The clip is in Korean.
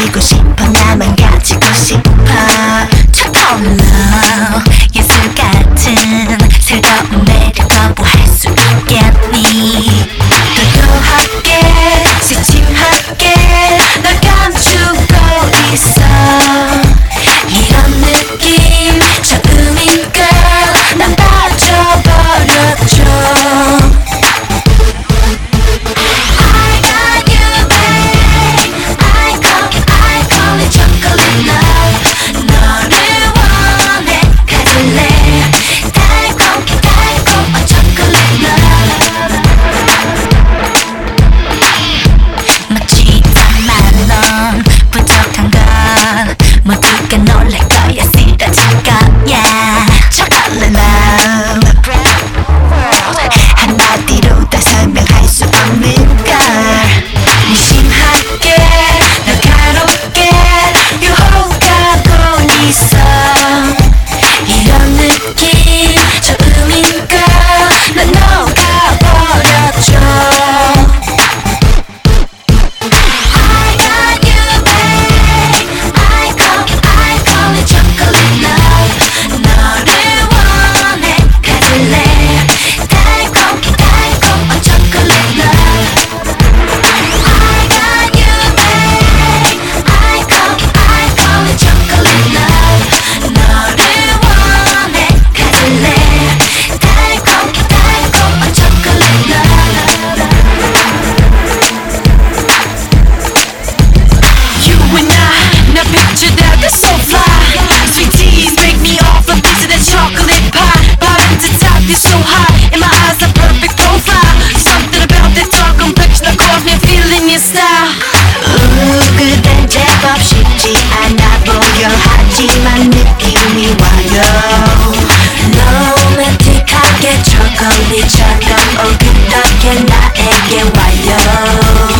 가지고 싶어. 나만 가지고 싶어. 차가운 love 내 초콜릿처럼 오긋하게 네 나에게 와요.